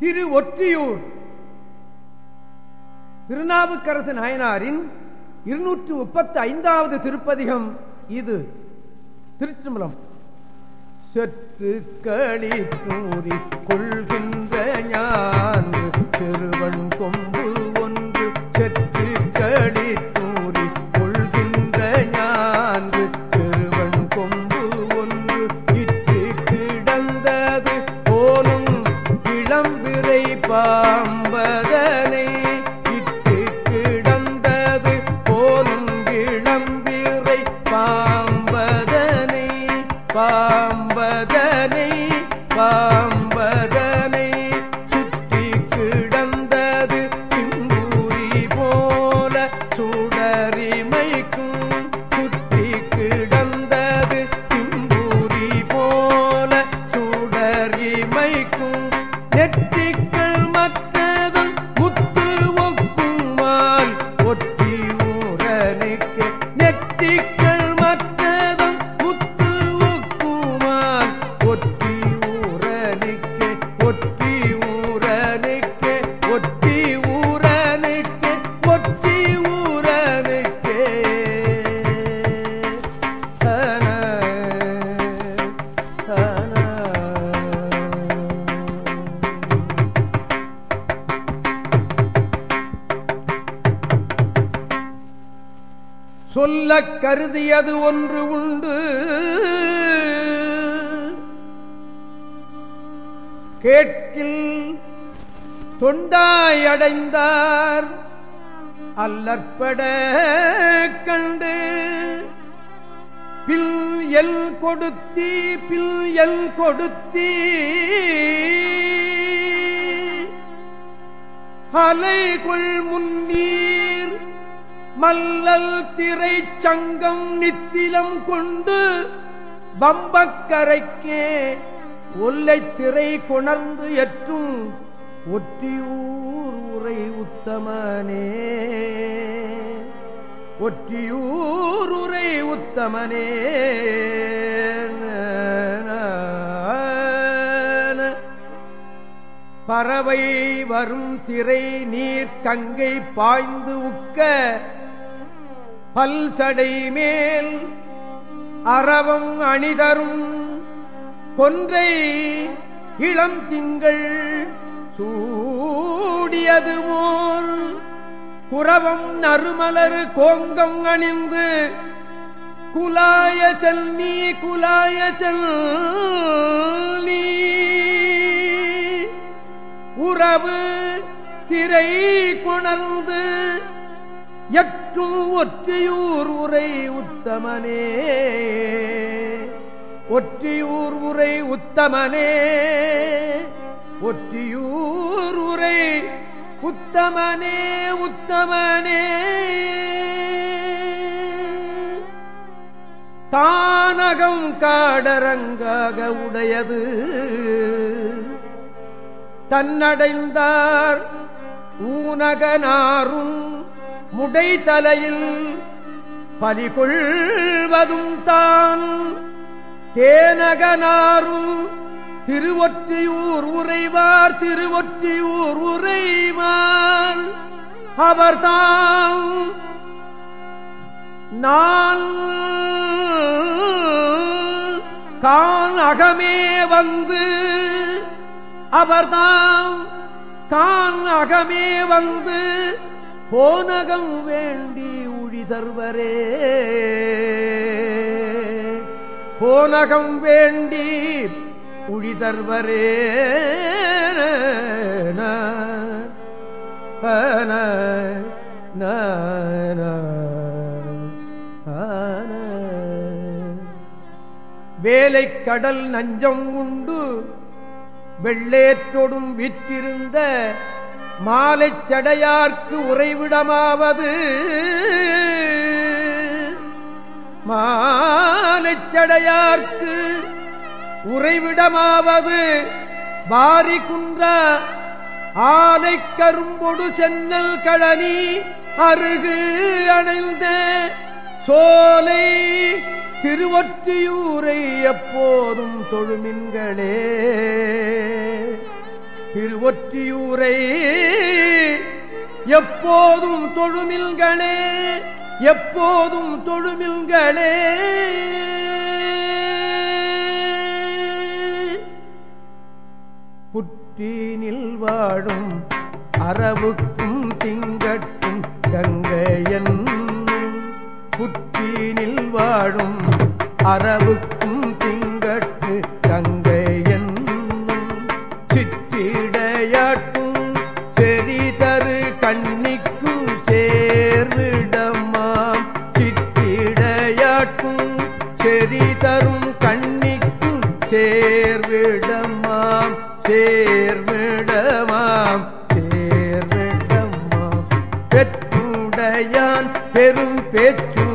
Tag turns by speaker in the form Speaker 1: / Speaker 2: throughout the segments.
Speaker 1: திரு ஒற்றியூர் திருநாவுக்கரசு நாயனாரின் இருநூற்று முப்பத்தி ஐந்தாவது திருப்பதிகம் இது. திருச்சிதம்பரம் செற்று களி கூறி கொள்கின்ற ஞான் திருவன் கொம்பு சொல்ல கருதியது ஒன்று உண்டு. கேட்கில் தொண்டாயடைந்தார் அல்லற்பட கண்டு. பில் எல் கொடுத்தி பில் எல் கொடுத்தி. அலை கொள் முன்னீ மல்லல் திரை சங்கம் நித்திலம் கொண்டு பம்பக்கரைக்கே ஒல்லை திரை கொணர்ந்து எற்றும் ஒற்றியூர் உரை உத்தமனே. ஒற்றியூர் உரை உத்தமனே. பறவை வரும் திரை நீர் கங்கை பாய்ந்து உக்க பல்சடை மேல் அறவம் அணிதரும் கொன்றை இளம் திங்கள் சூடியது மோர். குறவம் நறுமலர் கோங்கம் அணிந்து குலாய செல் நீ குலாய செல் நீ. உறவு திரை கொணர்ந்து எற்றும் ஒற்றியூர் உரை உத்தமனே. ஒற்றியூர் உரை உத்தமனே. ஒற்றியூர் உரை உத்தமனே உத்தமனே. தானகம் காடரங்காக உடையது. தன்னடைந்தார் ஊனகனாரும் முடை தலையில் பலிகொள்வதும் தான். தேனகனாரும் திருவொற்றியூர் உறைவார் திருவொற்றியூர் உறைவார். அவர்தாம் நான் கான் அகமே வந்து. அவர்தாம் கான் அகமே வந்து. போனகம் வேண்டி உழிதர்வரே போனகம் வேண்டி உழிதர்வரே வேலை கடல் நஞ்சம் உண்டு. வெள்ளேற்றொடும் விற்றிருந்த மாலை சடையார்க்கு உறைவிடமாவது. மாலை சடையார்க்கு உறைவிடமாவது. பாரி குன்ற ஆலை கரும்பொடு சென்னல் களனி அருகு அணைந்த சோலை திருவொற்றியூரை எப்போதும் தொழுமின்களே. திருவொற்றியூரை எப்போதும் தொழுமில்களே எப்போதும் தொழுமில்களே. புற்றீனில் வாழும் அரவுக்கும் திங்கட்டும் கங்கையன். புற்றீனில் வாழும் அரவுக்கும் சேர்விடமாம் சேர்விடமாம். பெற்றுடையான் பெரும் பேச்சு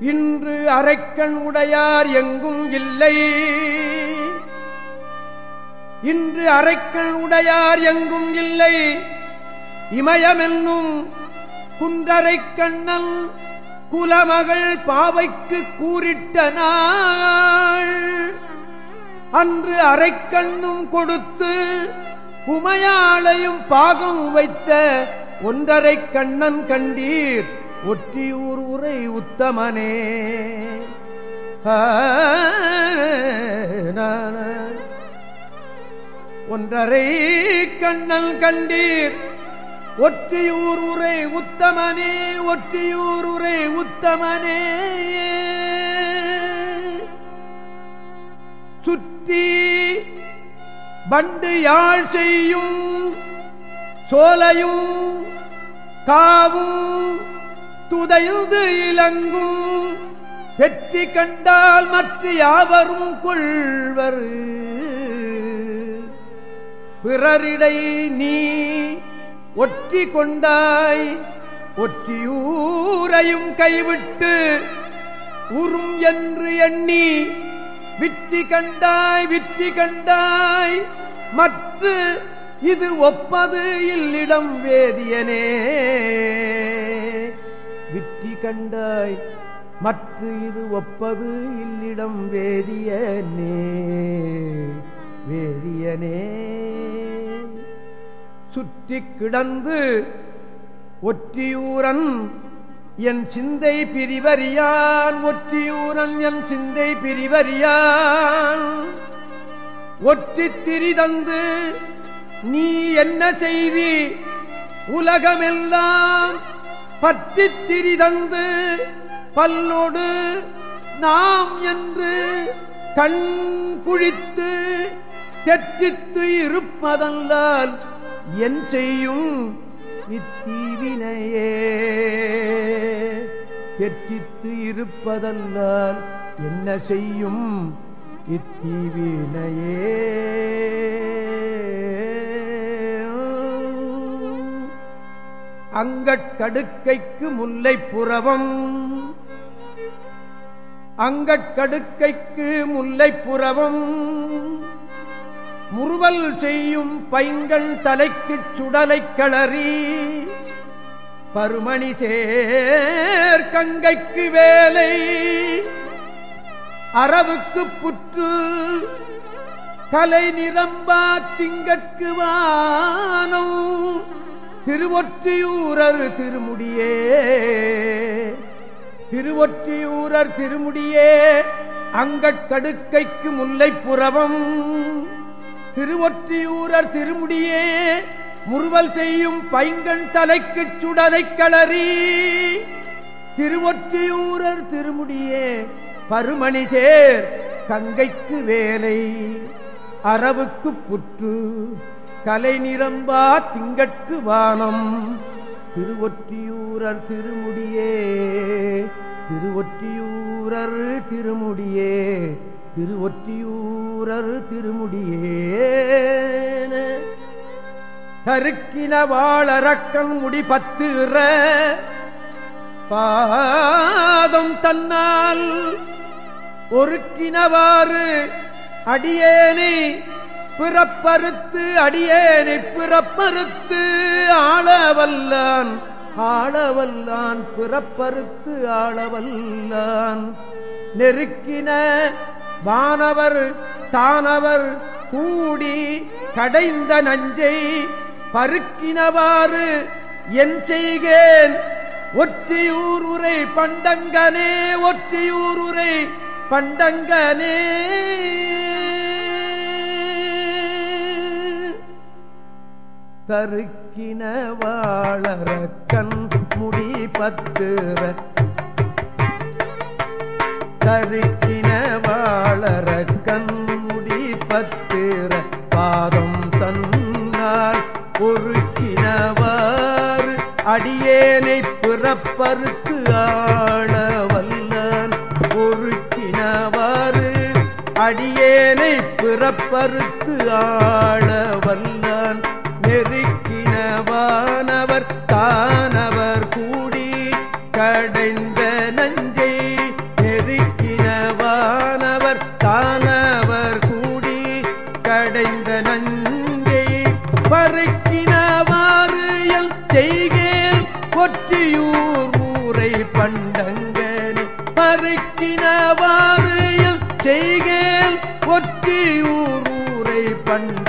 Speaker 1: இன்று அரைக்கண் உடையார் எங்கும் இல்லை. இன்று அரைக்கண் உடையார் எங்கும் இல்லை. இமயமென்னும் குன்றரை கண்ணன் குலமகள் பாவைக்கு கூறிட்ட நாள். அன்று அரைக்கண்ணும் கொடுத்து உமையாளையும் பாகம் வைத்த ஒன்றரை கண்ணன் கண்டீர். ஒற்றியூர் உரை உத்தமனே. ஒன்றரை கண்ணன் கண்டீர். ஒற்றியூர் உரை உத்தமனே ஒற்றியூர் உரை உத்தமனே. சுற்றி பண்டு யாழ் செய்யும் சோலையும் காவும் துதைந்து இலங்கும். வெற்றி கண்டால் மற்ற யாவரும் கொள்வர். பிறரிடை நீ ஒற்றி கொண்டாய் ஒற்றியூரையும் கைவிட்டு உறும் என்று எண்ணி விற்றி கண்டாய் விற்றி கண்டாய். மற்ற இது ஒப்பது இல்லிடம் வேதியனே. விற்றி கண்டாய் மற்ற இது ஒப்பது இல்லிடம் வேதியனே. வேதியனே. சுற்றி கிடந்து ஒற்றியூரன் என் சிந்தை பிரிவறியான் ஒற்றியூரன் என் சிந்தை பிரிவறியான். ஒற்றி திரிதந்து நீ என்ன செய்தி? உலகமெல்லாம் பற்றி திரிதந்து பல்லோடு நாம் என்று கண் குழித்து தெற்றித்து இருப்பதல்லால் என் செய்யும் இத்தீவினையே. தெற்றித்து இருப்பதல்லால் என்ன செய்யும் இத்தீவினையே அங்கட்கடுக்கைக்கு முல்லை புறவம் அங்கட்கடுக்கைக்கு முல்லை புறவம் முறுவல் செய்யும் பைங்கள் தலைக்குச் சுடலைக் களறி பருமணி சேர் கங்கைக்கு வேலை. அரவுக்கு புற்று கலை நிரம்பா திங்கட்கு வானம். திருவொற்றியூரர் திருமுடியே திருவொற்றியூரர் திருமுடியே அங்கட்கடுக்கைக்கு முல்லைப்புறவம் திருவொற்றியூரர் திருமுடியே முறுவல் செய்யும் பைங்கண் தலைக்குச் சுடலை களறி திருவொற்றியூரர் திருமுடியே பருமணி சேர் கங்கைக்கு வேலை அரவுக்கு புற்று கலை நிரம்பா திங்கட்கு வானம். திருவொற்றியூரர் திருமுடியே திருவொற்றியூரர் திருமுடியே திருவொற்றியூரர் திருமுடியே. தருக்கின வாழறக்கம் முடி பத்துற பாதம் தன்னால் ஒருக்கினவாறு அடியேனை பிறப்பறுத்து அடியேனை பிறப்பறுத்து ஆளவல்லான் ஆளவல்லான் பிறப்பறுத்து ஆளவல்லான். நெருக்கின வானவர் தானவர் கூடி கடைந்த நஞ்சை பருக்கினவாறு என் செய்கேன். ஒற்றியூர் உரை பண்டங்கனே ஒற்றியூர் உரை பண்டங்கனே. தருக்கின வாழற முடி பத்துற தருக்கின வாழற முடி பத்துற பாதம் தன்னால் ஒருக்கினவாறு அடியேனை பிறப்பறுத்து ஆளவல்லான். ஒருக்கினவாறு அடியேனை பிறப்பறுத்து ஆளவல்லான். நெருக்கினவானவர் தான ஒற்றியூர் ஊரை பண்டங்கனே பருக்கினவாறு எல் செய்கேல் ஒற்றியூர் ஊரை பண்ட